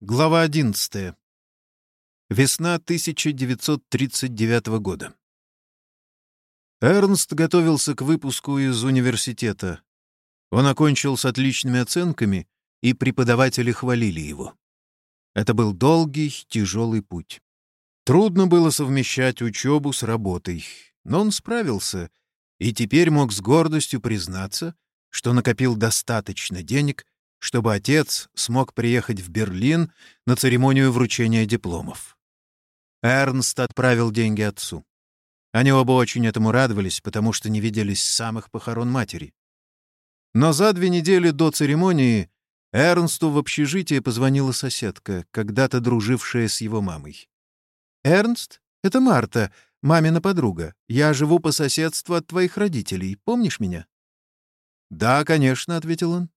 Глава 11. Весна 1939 года. Эрнст готовился к выпуску из университета. Он окончил с отличными оценками, и преподаватели хвалили его. Это был долгий, тяжелый путь. Трудно было совмещать учебу с работой, но он справился и теперь мог с гордостью признаться, что накопил достаточно денег — чтобы отец смог приехать в Берлин на церемонию вручения дипломов. Эрнст отправил деньги отцу. Они оба очень этому радовались, потому что не виделись с самых похорон матери. Но за две недели до церемонии Эрнсту в общежитие позвонила соседка, когда-то дружившая с его мамой. «Эрнст, это Марта, мамина подруга. Я живу по соседству от твоих родителей. Помнишь меня?» «Да, конечно», — ответил он.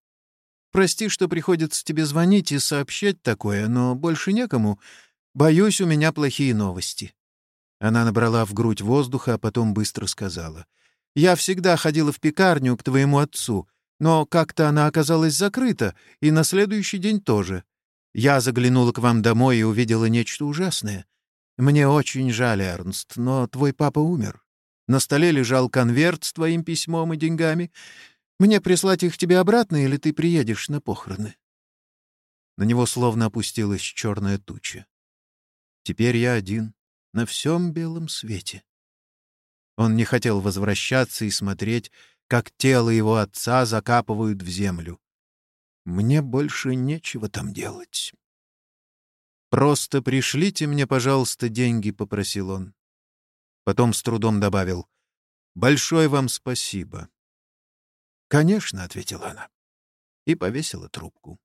Прости, что приходится тебе звонить и сообщать такое, но больше некому. Боюсь, у меня плохие новости». Она набрала в грудь воздуха, а потом быстро сказала. «Я всегда ходила в пекарню к твоему отцу, но как-то она оказалась закрыта, и на следующий день тоже. Я заглянула к вам домой и увидела нечто ужасное. Мне очень жаль, Эрнст, но твой папа умер. На столе лежал конверт с твоим письмом и деньгами. Мне прислать их тебе обратно, или ты приедешь на похороны?» На него словно опустилась черная туча. «Теперь я один, на всем белом свете». Он не хотел возвращаться и смотреть, как тело его отца закапывают в землю. «Мне больше нечего там делать». «Просто пришлите мне, пожалуйста, деньги», — попросил он. Потом с трудом добавил. «Большое вам спасибо. «Конечно», — ответила она и повесила трубку.